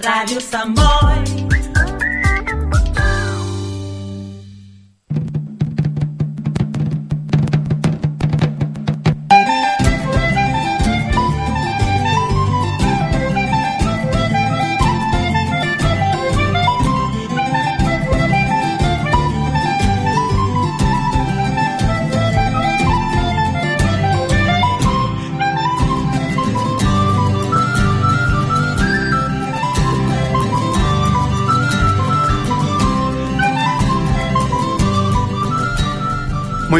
Rádio Samboy.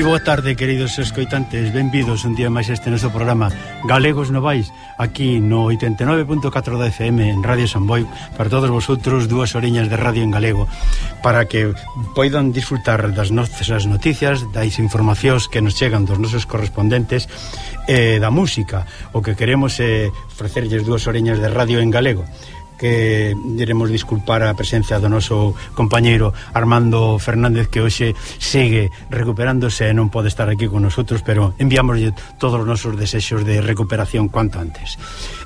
boa tarde, queridos escoitantes. Benvidos un día máis este noso programa. Galegos Novais Aquí no 89.4 da FM en Radio Samboy Para todos vosotros, dúas oriñas de radio en galego Para que poidan disfrutar das nosas noticias Das informacións que nos chegan dos nosos correspondentes E eh, da música. O que queremos é eh, ofrecerlles dúas oriñas de radio en galego que diremos disculpar a presencia do noso compañeiro Armando Fernández que hoxe segue recuperándose e non pode estar aquí con nosotros, pero enviámoslle todos os nosos desexos de recuperación cuanto antes.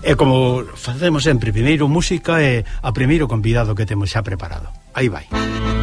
E como facemos sempre, primeiro música e a primeiro convidado que temos xa preparado. Aí vai. Música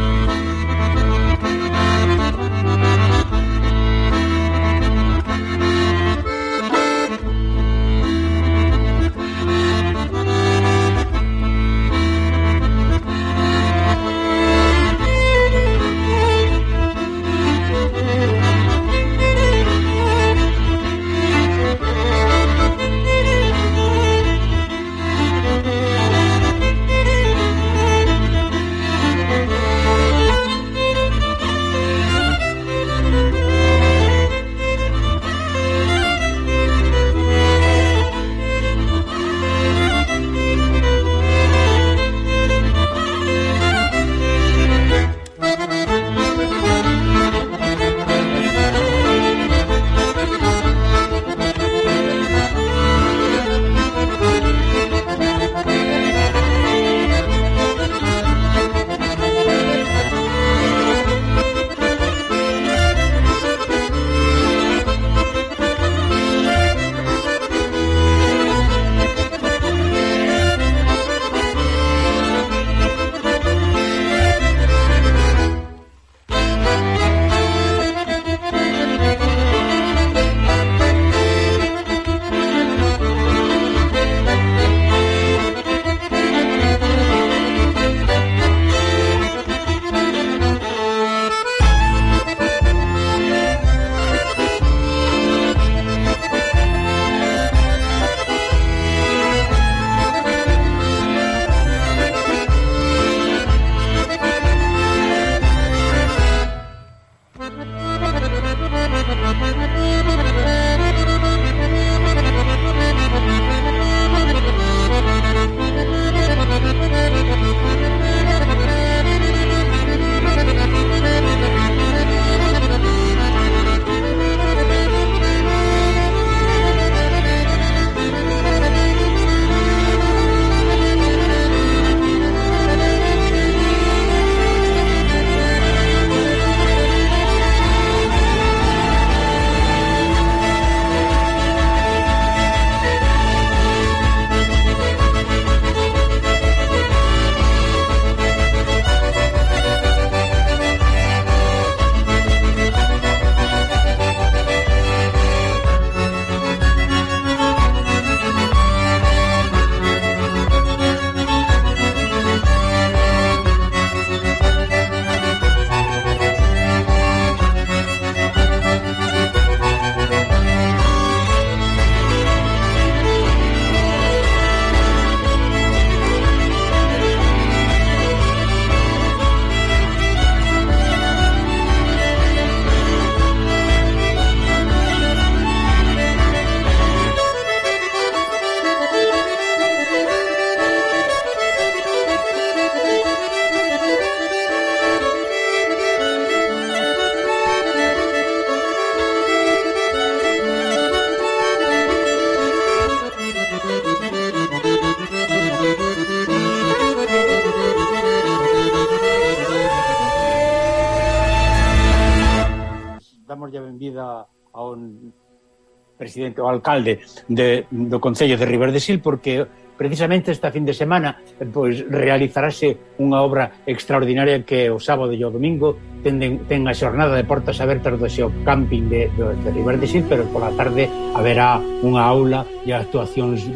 presidente o alcalde de, do Concello de River de Sil porque precisamente esta fin de semana pois realizarase unha obra extraordinaria que o sábado e o domingo tenden, ten a xornada de portas abertas do seu camping de, de, de River de Sil, pero pola tarde haberá unha aula e actuacións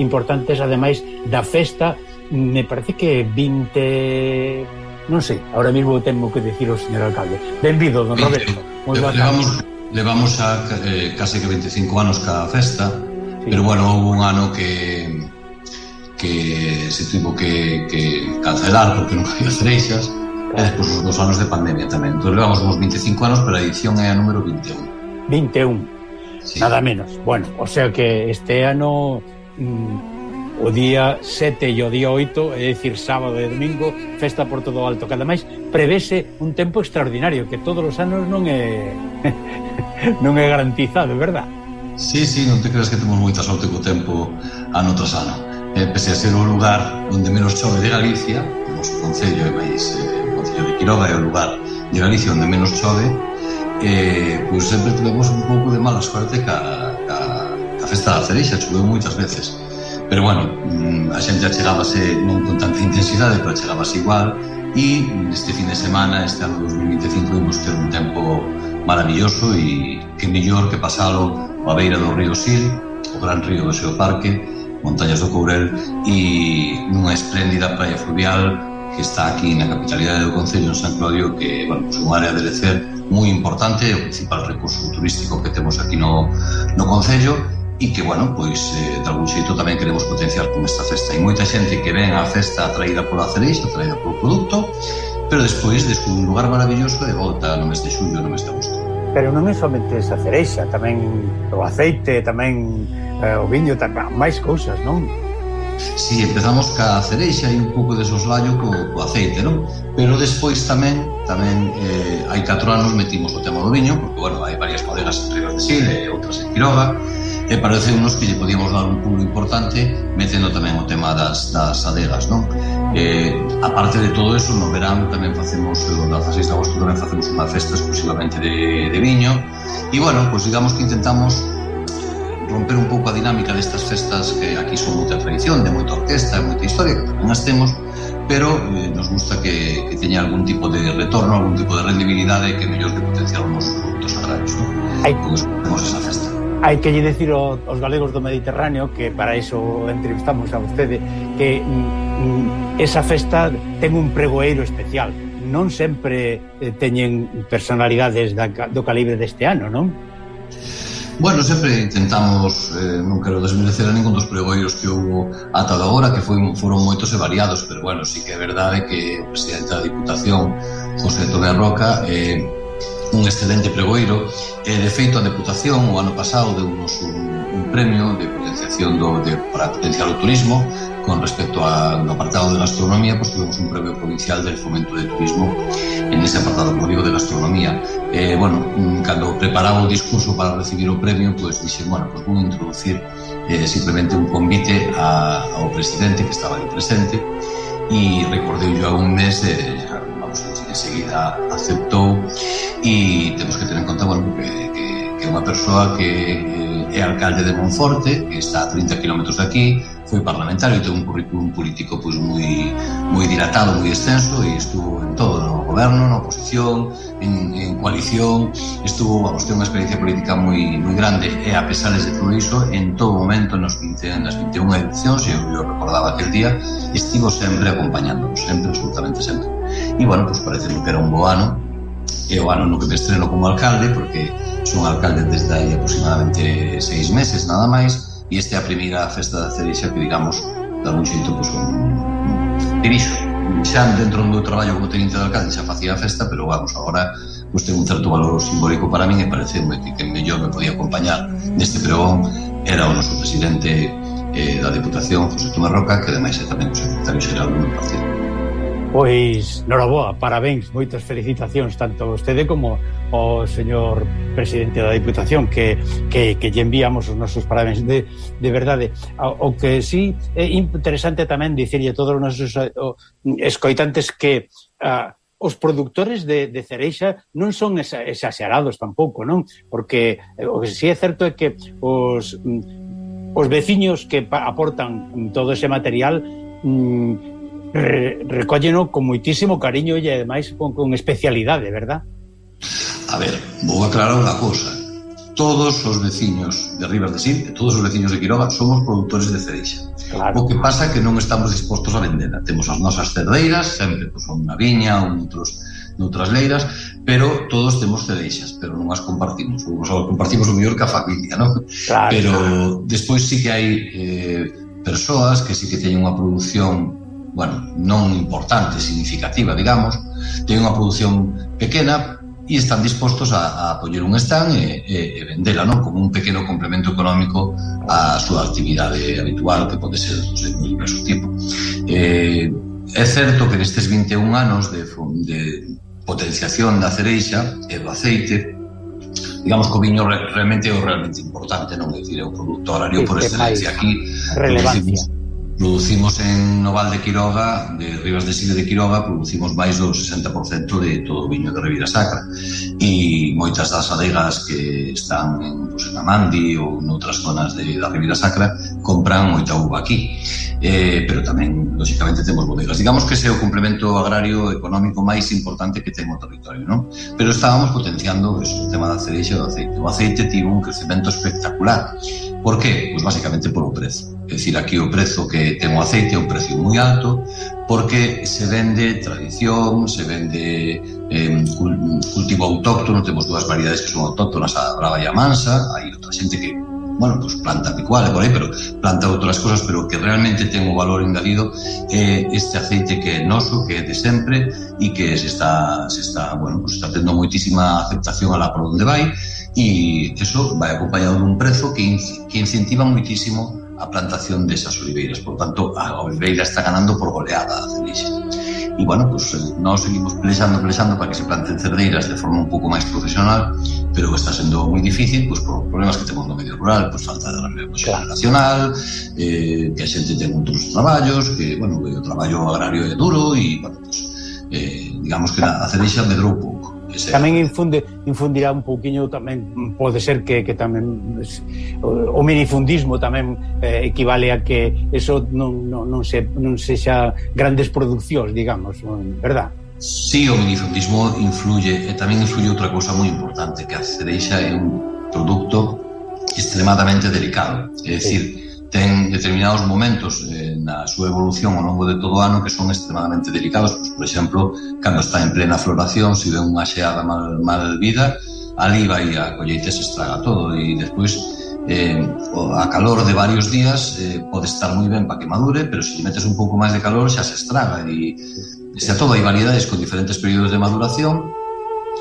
importantes, ademais da festa, me parece que 20... Non sei, ahora mismo tengo que decir ao señor alcalde. Benvido, don Roberto. Moi boa tarde levamos a eh, case que 25 anos cada festa, sí. pero bueno, houve un ano que que se tivo que, que cancelar porque non había cereixas, claro. e despois os dos anos de pandemia tamén. Entón levamos uns 25 anos, pero a edición é a número 21. 21, sí. nada menos. Bueno, o sea que este ano mm, o día 7 e o día 8, é dicir, sábado e domingo, festa por todo o alto. Cada máis prevese un tempo extraordinario, que todos os anos non é non é garantizado, verdad? Sí, sí, non te creas que temos moita sorte co tempo ano tras ano. Eh, pese a ser o lugar onde menos chove de Galicia, como o Concello e máis eh, o Concello de Quiroga é o lugar de Galicia onde menos chove, eh, pois sempre tivemos un pouco de mala suerte ca, ca, ca festa da cereixa, choveu moitas veces Pero bueno, mm, a xente achegábase non con tanta intensidade, pero achegábase igual. E este fin de semana, este ano 2025, imos ter un tempo maravilloso e que mellor que pasalo a beira do río Sil, o gran río do seu parque, Montañas do Courel e nunha espléndida praia fluvial que está aquí na capitalidade do Concello, en San Claudio, que bueno, pues, un área de lecer moi importante, o principal recurso turístico que temos aquí no, no Concello, e que, bueno, pois eh, de algún xeito tamén queremos potenciar con esta festa. Hai moita xente que ven a festa atraída pola cereixa, atraída polo produto, pero despois descubre un lugar maravilloso de volta no mes de xullo, no mes de agosto. Pero non é somente esa cereixa, tamén o aceite, tamén eh, o viño, tamén, máis cousas, non? Si, sí, empezamos ca cereixa e un pouco de soslayo co, co aceite, non? Pero despois tamén tamén eh, hai catro anos metimos o tema do viño, porque, bueno, hai varias bodegas en Rivas de Sil e outras en Quiroga, e pareceunos que lle podíamos dar un pulo importante metendo tamén o tema das, das adegas non? Eh, aparte de todo eso no verán tamén facemos o 16 de agosto tamén facemos unha festa exclusivamente de, de viño e bueno, pois pues digamos que intentamos romper un pouco a dinámica destas festas que aquí son moita tradición, de moita orquesta, de moita historia, que tamén as temos, pero eh, nos gusta que, que teña algún tipo de retorno, algún tipo de rendibilidade que mellor que potenciar os nosos produtos agrarios. Non? Hai... Pois, esa festa. Hai que lle decir aos galegos do Mediterráneo que para iso entrevistamos a vostede que mm, mm esa festa ten un pregoeiro especial non sempre eh, teñen personalidades da, do calibre deste ano, non? Bueno, sempre intentamos, eh, non quero desmerecer a ningún dos pregoeiros que houve ata agora que foi, foron moitos e variados, pero bueno, sí que é verdade que o presidente da Diputación, José Tomé Roca, eh, un excelente pregoiro e de feito a Deputación o ano pasado deu-nos un, un premio de potenciación do, de, para potenciar o turismo. Con respecto a, no apartado de gastronomía pois, pues tuvimos un premio provincial del fomento de turismo en ese apartado como digo de gastronomía. Eh, bueno, cando preparaba o discurso para recibir o premio pues dixen, bueno, pues vou introducir eh, simplemente un convite a, ao presidente que estaba ali presente e recordei yo a un mes eh, vamos, enseguida aceptou e temos que ter en conta bueno, que, que, que é unha persoa que eh, é alcalde de Monforte, que está a 30 km daqui, foi parlamentario e ten un currículum político pois, moi, moi dilatado, moi extenso e estuvo en todo, no goberno, na oposición, en, en coalición, estuvo, vamos, ten unha experiencia política moi, moi grande e a pesar de todo iso, en todo momento nos 15, nas 21 edicións, e eu, eu recordaba aquel día, estivo sempre acompañándonos, sempre, absolutamente sempre. E, bueno, pois parece que era un bo ano, é o ano no que me estreno como alcalde, porque son alcalde desde aí aproximadamente seis meses nada máis, e esta é a primeira festa da cereixa que, digamos, de algún xeito, pues, un, un, dirixo. Xa dentro do meu traballo como teniente de alcalde xa facía a festa, pero vamos, agora pues, ten un certo valor simbólico para min e pareceume que, que mellor me podía acompañar neste pregón era o noso presidente eh, da Deputación, José Tomás Roca, que ademais é tamén o secretario xeral do meu partido. Pois, noraboa, parabéns, moitas felicitacións tanto a vostede como ao señor presidente da Diputación que, que, que lle enviamos os nosos parabéns de, de verdade. O, que sí é interesante tamén dicirlle a todos os nosos eh, escoitantes que a, os produtores de, de cereixa non son esa, exaxerados tampouco, non? Porque eh, o que sí é certo é que os, mm, os veciños que aportan todo ese material mm, re, recólleno con moitísimo cariño e ademais con, con especialidade, verdad? A ver, vou aclarar unha cousa. Todos os veciños de Rivas de Sil e todos os veciños de Quiroga somos produtores de cereixa. Claro. O que pasa é que non estamos dispostos a vendela. Temos as nosas cerdeiras, sempre pois, unha viña, outros noutras leiras, pero todos temos cereixas, pero non as compartimos, ou só compartimos o mellor que a familia, non? Claro, pero claro. despois sí que hai eh, persoas que sí que teñen unha produción bueno, non importante, significativa, digamos, ten unha produción pequena e están dispostos a, a poñer un stand e, e, e vendela, non? Como un pequeno complemento económico á súa actividade habitual que pode ser sei, de diverso tipo. Eh, é certo que nestes 21 anos de, de potenciación da cereixa e do aceite, digamos que o viño realmente é o realmente importante, non? É dicir, é o produto horario por excelencia aquí. Relevancia. Producimos en Noval de Quiroga, de Rivas de Sile de Quiroga, producimos máis do 60% de todo o viño de Ribeira Sacra. E moitas das adegas que están en, pues, en Amandi ou noutras zonas de, da Ribeira Sacra compran moita uva aquí. Eh, pero tamén, lógicamente, temos bodegas. Digamos que ese é o complemento agrario económico máis importante que ten o territorio, non? Pero estábamos potenciando eso, o tema da cereixa e do aceite. O aceite tivo un crecemento espectacular. Por qué? Pois pues, basicamente polo prezo É dicir, aquí o prezo que ten o aceite é un precio moi alto porque se vende tradición, se vende eh, cultivo autóctono, temos dúas variedades que son autóctonas, a brava e a mansa, hai outra xente que bueno, pues planta picual e por aí, pero planta outras cosas, pero que realmente ten o valor engadido é eh, este aceite que é noso, que é de sempre e que se está, se está, bueno, pues está tendo moitísima aceptación a la por onde vai e eso vai acompañado dun prezo que, que incentiva moitísimo a plantación desas oliveiras. Por tanto, a oliveira está ganando por goleada a celeixa. E, bueno, pues, eh, nós seguimos pelexando, pelexando para que se planten cerdeiras de forma un pouco máis profesional, pero está sendo moi difícil pues, por problemas que temos no medio rural, pues, falta de revolución claro. nacional, eh, que a xente ten outros traballos, que, bueno, que o traballo agrario é duro e, bueno, pues, eh, digamos que a cereixa medrou pouco que tamén infunde, infundirá un pouquiño tamén pode ser que, que tamén o, o minifundismo tamén eh, equivale a que eso non, non, non, se, non sexa grandes produccións, digamos, verdad? Sí, o minifundismo influye e tamén influye outra cousa moi importante que a cereixa é un produto extremadamente delicado é dicir, sí ten determinados momentos eh, na súa evolución ao longo de todo o ano que son extremadamente delicados. Pois, por exemplo, cando está en plena floración, se ve unha xeada mal, mal vida, ali vai a colleita se estraga todo e despois eh, a calor de varios días eh, pode estar moi ben para que madure, pero se lle metes un pouco máis de calor xa se estraga e xa todo hai variedades con diferentes períodos de maduración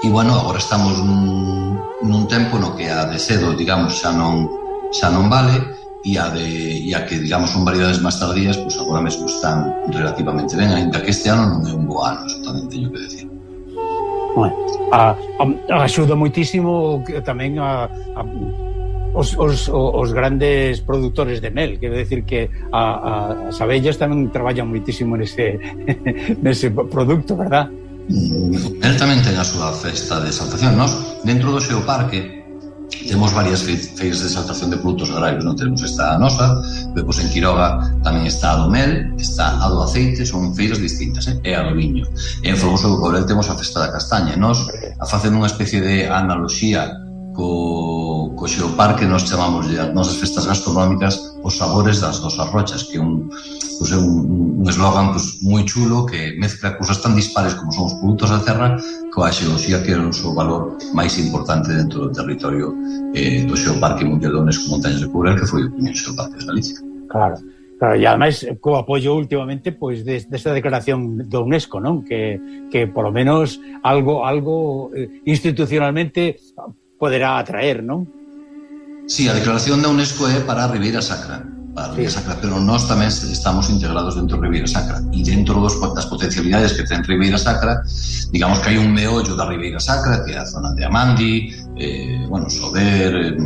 e bueno, agora estamos nun, nun tempo no que a de cedo, digamos, xa non xa non vale, e a, de, e a que, digamos, son variedades máis tardías, pois agora mesmo están relativamente ben, ainda que este ano non é un bo ano, eso tamén teño que decir. Bueno, a, a, axuda moitísimo tamén a, a os, os, os grandes produtores de mel, quero decir que a, a, as abellas tamén traballan moitísimo nese, nese producto, verdad? Mm, El tamén ten a súa festa de exaltación. Nos, dentro do seu parque, temos varias feiras de exaltación de produtos agrarios, non temos esta a nosa, depois en Quiroga tamén está a do mel, está a do aceite, son feiras distintas, eh? e a do viño. E en Fogoso do Cobrel temos a festa da castaña, nós a facer unha especie de analogía co, co xeopar que nos chamamos de as nosas festas gastronómicas os sabores das dosas rochas, que é un, pues, é un, un eslogan pues, moi chulo que mezcla cousas tan dispares como son os produtos da terra coa xeoloxía que é o seu valor máis importante dentro do territorio eh, do xeoparque mundial da UNESCO Montañas de Cubrel, que foi o primeiro xeoparque de Galicia. Claro. Claro, e ademais eh, co apoio últimamente pois pues, desta de, de declaración do UNESCO, non? Que que polo menos algo algo eh, institucionalmente poderá atraer, non? Sí, a declaración da UNESCO é para a Ribeira Sacra. Para a Ribeira sí. Sacra, pero nós tamén estamos integrados dentro da Ribeira Sacra. E dentro dos, das potencialidades que ten Ribeira Sacra, digamos que hai un meollo da Ribeira Sacra, que é a zona de Amandi, eh, bueno, Sober, eh,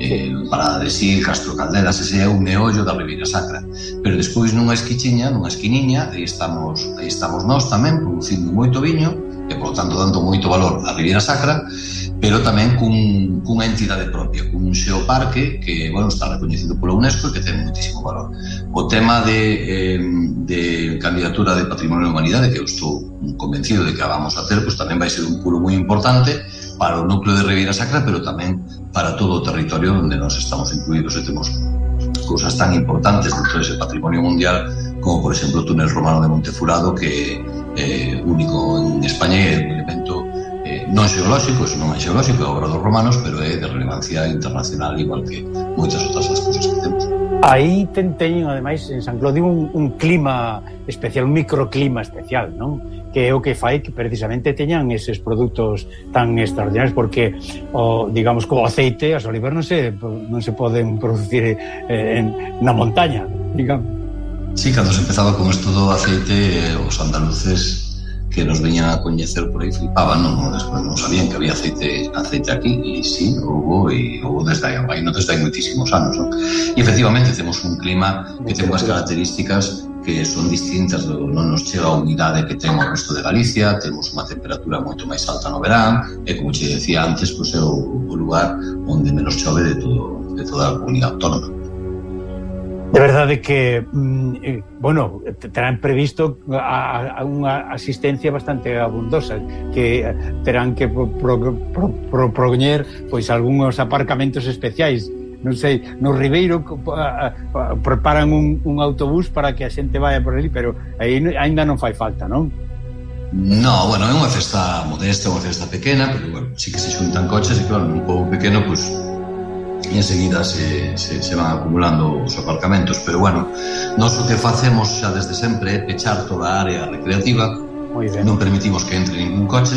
eh, Parada de Sil, Castro Caldelas, ese é un meollo da Ribeira Sacra. Pero despois nunha esquichiña, nunha esquiniña, aí estamos, aí estamos nós tamén, producindo moito viño, e, por tanto, dando moito valor á Ribeira Sacra, pero tamén cun, cunha entidade propia, cun xeoparque que, bueno, está recoñecido pola UNESCO e que ten muitísimo valor. O tema de, eh, de candidatura de Patrimonio da Humanidade, que eu estou convencido de que a vamos a ter, pues, tamén vai ser un puro moi importante para o núcleo de Ribeira Sacra, pero tamén para todo o territorio onde nos estamos incluídos e temos cousas tan importantes dentro dese patrimonio mundial como, por exemplo, o túnel romano de Montefurado, que é eh, único en España e é un elemento non xeolóxico, iso non é xeolóxico, é obra dos romanos, pero é de relevancia internacional igual que moitas outras as cousas que temos. Aí ten, teñen, ademais, en San Clodio un, un clima especial, un microclima especial, non? Que é o que fai que precisamente teñan eses produtos tan extraordinarios, porque, o, digamos, como aceite, as olivas non se, non se poden producir eh, en, na montaña, digamos. Sí, cando se empezaba con esto do aceite, eh, os andaluces que nos veñan a coñecer por aí flipaban, non, non, non sabían que había aceite aceite aquí, e sí, houbo, e houbo desde aí, non desde hai moitísimos anos, non? E efectivamente temos un clima que ten unhas características que son distintas, non nos chega a unidade que ten o resto de Galicia, temos unha temperatura moito máis alta no verán, e eh, como che decía antes, pois é o, o lugar onde menos chove de todo de toda a comunidade autónoma. De verdade que, mm, eh, bueno, terán previsto a, a unha asistencia bastante abundosa, que eh, terán que proponer pro, pro, pro, pois algúns aparcamentos especiais non sei, no Ribeiro a, a, preparan un, un autobús para que a xente vaya por ali, pero aí aínda non fai falta, non? No, bueno, é unha festa modesta, unha festa pequena, pero bueno, sí que se xuntan coches e claro, un pouco pequeno, pois pues, e enseguida se, se, se van acumulando os aparcamentos pero bueno, nós o que facemos xa desde sempre é pechar toda a área recreativa. Non permitimos que entre ningún coche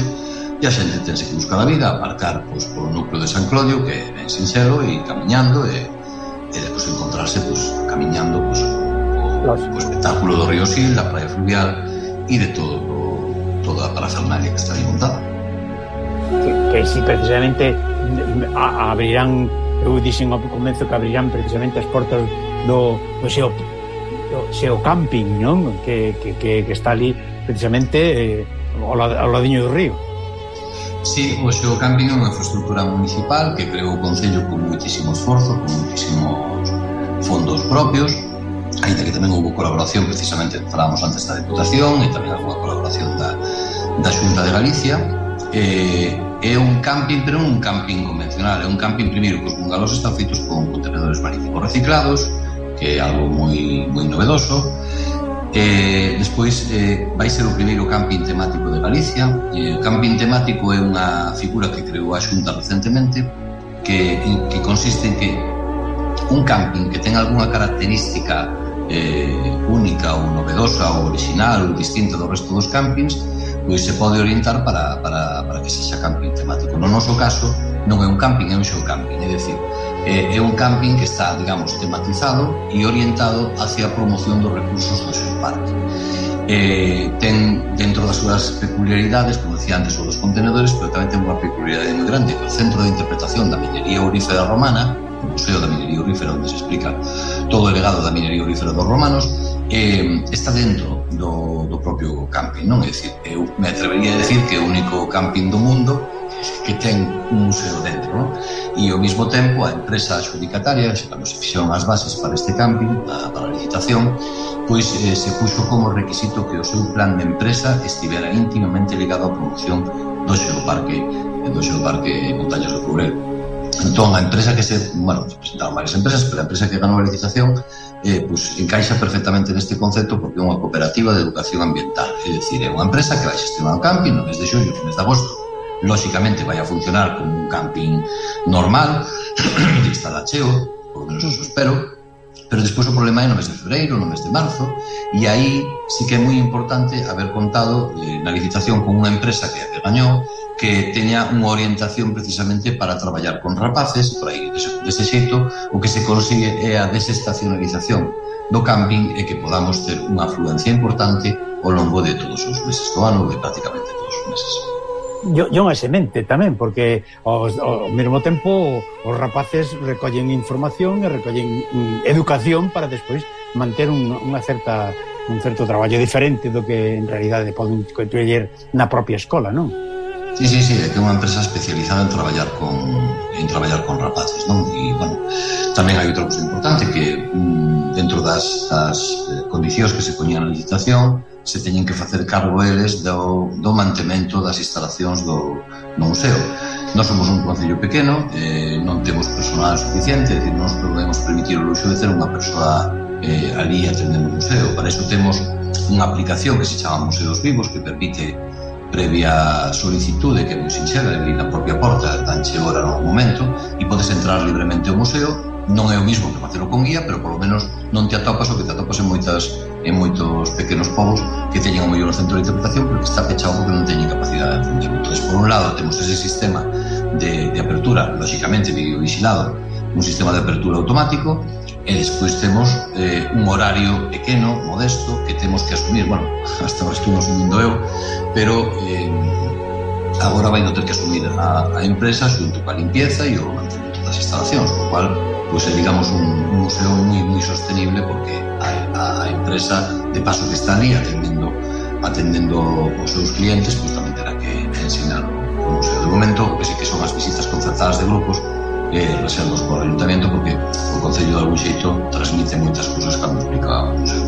e a xente tense que buscar a vida aparcar pois, polo núcleo de San Clodio que é ben sinxelo e camiñando e, e depois encontrarse pois, camiñando pois, o, o espectáculo do río Sil da praia fluvial e de todo o, toda a parafernalia que está aí montada. Que, que si precisamente abrirán eu dixen ao comezo que abrirán precisamente as portas do, do seu do seu camping, non? Que, que, que, que está ali precisamente eh, ao, ao ladiño do río. Sí, o seu camping é unha infraestructura municipal que creou o Concello con muitísimo esforzo, con muitísimos fondos propios, ainda que tamén houve colaboración precisamente falábamos antes da Deputación e tamén alguna colaboración da, da Xunta de Galicia eh, É un camping, pero non un camping convencional, é un camping primeiro que os bungalows están feitos con contenedores marítimos reciclados, que é algo moi moi novedoso. Eh, despois eh, vai ser o primeiro camping temático de Galicia. Eh, o camping temático é unha figura que creou a Xunta recentemente que, que consiste en que un camping que ten algunha característica eh, única ou novedosa ou original ou distinta do resto dos campings pois se pode orientar para, para, para que sexa camping temático. No noso caso, non é un camping, é un show camping, é dicir, é, é un camping que está, digamos, tematizado e orientado hacia a promoción dos recursos do seu parque. Eh, ten dentro das súas peculiaridades, como decía antes, o dos contenedores, pero tamén ten unha peculiaridade moi grande, que o Centro de Interpretación da Minería Aurífera Romana, o Museo da Minería Aurífera, onde se explica todo o legado da minería aurífera dos romanos, eh, está dentro do, do propio camping, non? É dicir, eu me atrevería a decir que é o único camping do mundo que ten un museo dentro, non? E ao mesmo tempo a empresa adjudicataria, cando se fixeron as bases para este camping, para, para a licitación, pois eh, se puxo como requisito que o seu plan de empresa estivera íntimamente ligado á promoción do xeoparque, do xeoparque Montañas do Cobrelo. Entón, a empresa que se... Bueno, se presentaron varias empresas, pero a empresa que ganou a licitación eh, pues, encaixa perfectamente neste concepto porque é unha cooperativa de educación ambiental. É dicir, é unha empresa que vai xestionar o camping no mes de xullo, no mes de agosto. Lóxicamente vai a funcionar como un camping normal, que está cheo, por menos eso espero, Pero despois o problema é no mes de febreiro, no mes de marzo, e aí sí que é moi importante haber contado eh, na licitación con unha empresa que, que gañou que teña unha orientación precisamente para traballar con rapaces, por aí deste xeito, o que se consigue é a desestacionalización do camping e que podamos ter unha afluencia importante ao longo de todos os meses do ano de prácticamente todos os meses yo unha semente tamén, porque ao, ao mesmo tempo os rapaces recollen información e recollen mm, educación para despois manter un, unha certa un certo traballo diferente do que en realidade poden coitueller na propia escola, non? Sí, sí, sí, é que é unha empresa especializada en traballar con en traballar con rapaces, non? E, bueno, tamén hai outra cousa importante que mm, dentro das, das eh, condicións que se poñían na licitación se teñen que facer cargo eles do, do mantemento das instalacións do, do museo. Nós somos un concello pequeno, eh, non temos personal suficiente, decir, non nos podemos permitir o luxo de ter unha persoa eh, ali atendendo o museo. Para iso temos unha aplicación que se chama Museos Vivos que permite previa solicitude que é moi sinxela ali na propia porta danche hora no momento e podes entrar libremente ao museo. Non é o mismo que facelo con guía pero polo menos non te atopas o que te atopas en moitas en moitos pequenos povos que teñen o mellor centro de interpretación pero que está pechado porque non teñen capacidade de atender. Entón, por un lado temos ese sistema de, de apertura lógicamente videovigilado un sistema de apertura automático E despois temos eh, un horario pequeno, modesto, que temos que asumir, bueno, hasta o estuve asumindo eu, pero eh, agora vai no ter que asumir a, a empresa xunto coa limpieza e o mantenimento das instalacións, o cual pois pues, é, digamos, un, un museo moi moi sostenible porque a, a, a empresa de paso que está ali atendendo atendendo os seus clientes, pois pues, tamén terá que ensinar o museo. De momento, que sí que son as visitas concertadas de grupos, eh, reservas por ayuntamento porque o Concello de algún xeito transmite moitas cousas explica o museo.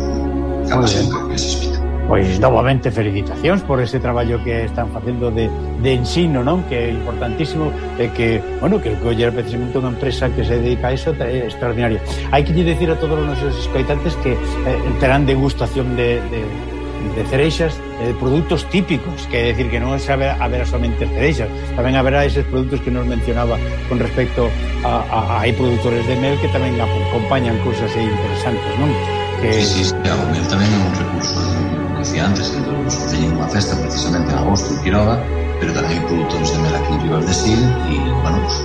Cando sempre que se explica. Pois novamente felicitacións por ese traballo que están facendo de, de ensino, non? Que é importantísimo e que, bueno, que coller precisamente unha empresa que se dedica a eso é extraordinario. Hai que lle decir a todos os nosos escoitantes que eh, terán degustación de, de de cereixas e eh, de produtos típicos, que é decir que non xa haberá, haberá somente cereixas, tamén haberá eses produtos que nos mencionaba con respecto a, a, a hai produtores de mel que tamén acompañan cousas aí interesantes, non? Que... Sí, sí, a mel tamén é un recurso, como decía antes, que nos teñen unha festa precisamente en agosto en Quiroga, pero tamén hai produtores de mel aquí en Rivas de Sil e, bueno, pues,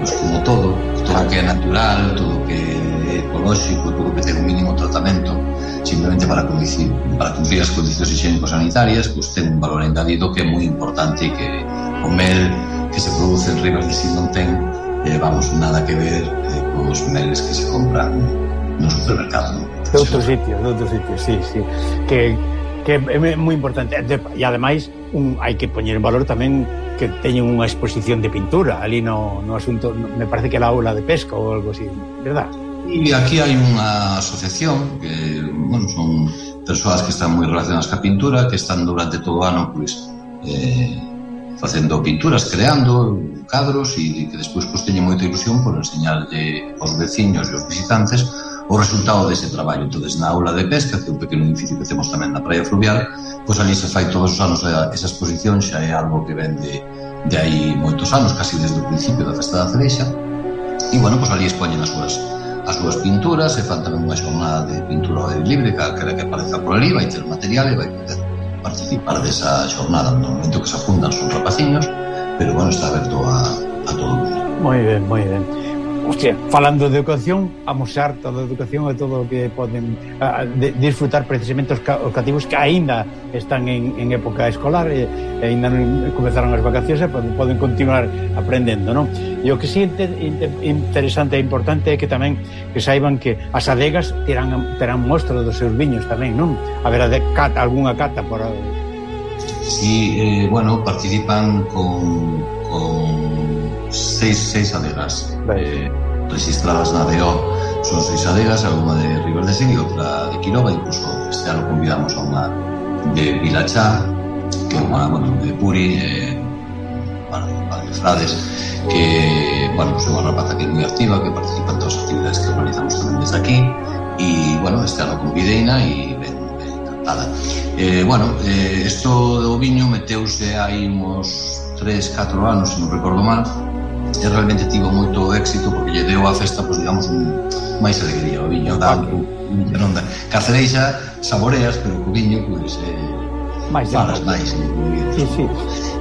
pues como todo, todo que é natural, todo que é ecolóxico, todo que ten un mínimo tratamento, simplemente para cumplir, para cumplir as condicións higiénico-sanitarias, pues, ten un valor engadido que é moi importante que o mel que se produce en Rivas de Sil non ten eh, vamos, nada que ver eh, cos meles que se compran no supermercado. No? De outros sitios, de outros sitios, sí, sí. Que, que é moi importante. E ademais, un, hai que poñer en valor tamén que teñen unha exposición de pintura ali no, no asunto, me parece que é a aula de pesca ou algo así, verdad? E aquí hai unha asociación que bueno, son persoas que están moi relacionadas ca pintura, que están durante todo o ano pois, eh, facendo pinturas, creando cadros e que despois pois, teñen moita ilusión por enseñarlle aos veciños e aos visitantes o resultado dese traballo. entonces na aula de pesca, que é un pequeno edificio que temos tamén na praia fluvial, pois ali se fai todos os anos esa exposición, xa é algo que ven de, de aí moitos anos, casi desde o principio da festa da cereixa, e bueno, pois ali expoñen as súas as súas pinturas e fan tamén unha xornada de pintura ao aire libre calquera que apareza por ali vai ter material e vai poder participar desa xornada. No momento que se afundan son rapaciños pero bueno, está aberto a, a todo o mundo. Moi ben, moi ben hostia, falando de educación, amosar toda a educación e todo o que poden a, de, disfrutar precisamente os, ca, os cativos que aínda están en, en época escolar e, e aínda non comezaron as vacacións e poden, poden continuar aprendendo, non? E o que sí inter, inter, interesante e importante é que tamén que saiban que as adegas terán, terán mostra dos seus viños tamén, non? Haberá de cata, algunha cata por... Sí, eh, bueno, participan con, con seis, seis adegas eh, registradas na DO. Son seis adegas, alguna de River de Sen e outra de Quiroga, incluso este ano convidamos a unha de Vilachá, que é unha, bueno, de Puri, eh, bueno, de Frades, que, bueno, pues é unha rapaza que é moi activa, que participa en todas as actividades que organizamos tamén desde aquí, e, bueno, este ano convideina e ben, ben encantada. Eh, bueno, eh, esto do viño meteuse hai uns 3, 4 anos, se non recordo mal, e realmente tivo moito éxito porque lle deu a festa, pois, digamos, un, máis alegría, o viño dá, o viño non dá. Cacereixa saboreas, pero o viño, pois, eh, máis falas máis eh, sí, sí.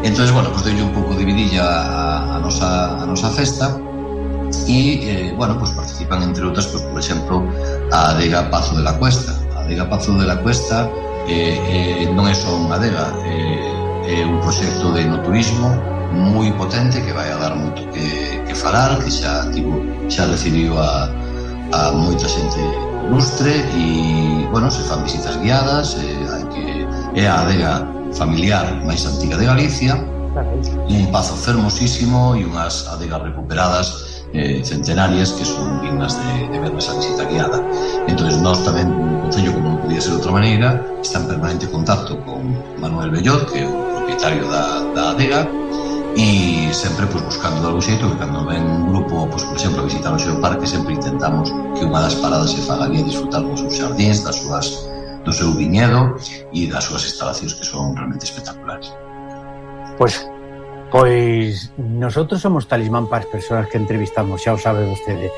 entón, bueno, pois, doi un pouco de vidilla a, a, nosa, a nosa festa e, eh, bueno, pois, participan entre outras, pois, por exemplo a adega Pazo de la Cuesta. A adega Pazo de la Cuesta eh, eh, non é só unha adega eh, é un proxecto de no turismo moi potente que vai a dar moito que, que falar, que xa tivo, xa recibiu a, a moita xente ilustre e, bueno, se fan visitas guiadas, e, hai que é a adega familiar máis antiga de Galicia, un pazo fermosísimo e unhas adegas recuperadas eh, centenarias que son dignas de, de ver esa visita guiada. Entón, nós tamén, o Concello, como non podía ser de outra maneira, está en permanente contacto con Manuel Bellot, que é o propietario da, da adega, e sempre pues, buscando algo algún xeito que cando ven un grupo, pois, por exemplo, a visitar o seu parque sempre intentamos que unha das paradas se faga ali a disfrutar dos seus xardins, das súas, do seu viñedo e das súas instalacións que son realmente espectaculares Pois Pois nosotros somos talismán para as persoas que entrevistamos, xa o sabe vostede.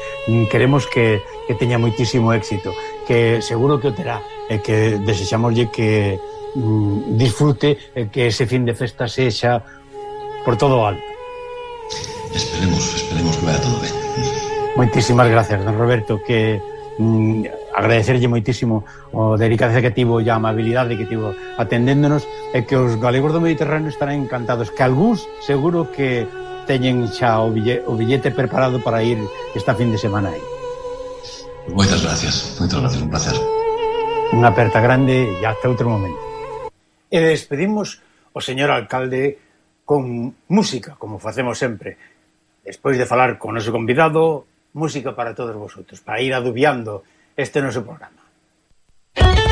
Queremos que, que teña moitísimo éxito, que seguro que o terá, e que desexamoslle que mm, disfrute, que ese fin de festa sexa por todo o alto. Esperemos, esperemos que vaya todo ben. Moitísimas gracias, don Roberto, que mm, agradecerlle moitísimo o delicadeza que tivo e a amabilidade que tivo atendéndonos e que os galegos do Mediterráneo estarán encantados, que algúns seguro que teñen xa o billete, o billete preparado para ir esta fin de semana aí. Moitas gracias, moitas gracias, un placer. Unha aperta grande e hasta outro momento. E despedimos o señor alcalde con música, como facemos sempre. Despois de falar con o noso convidado, música para todos vosotros, para ir adubiando este noso programa. Música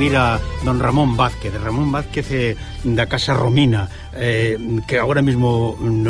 recibir a don Ramón Vázquez, Ramón Vázquez eh, da Casa Romina, eh, que agora mesmo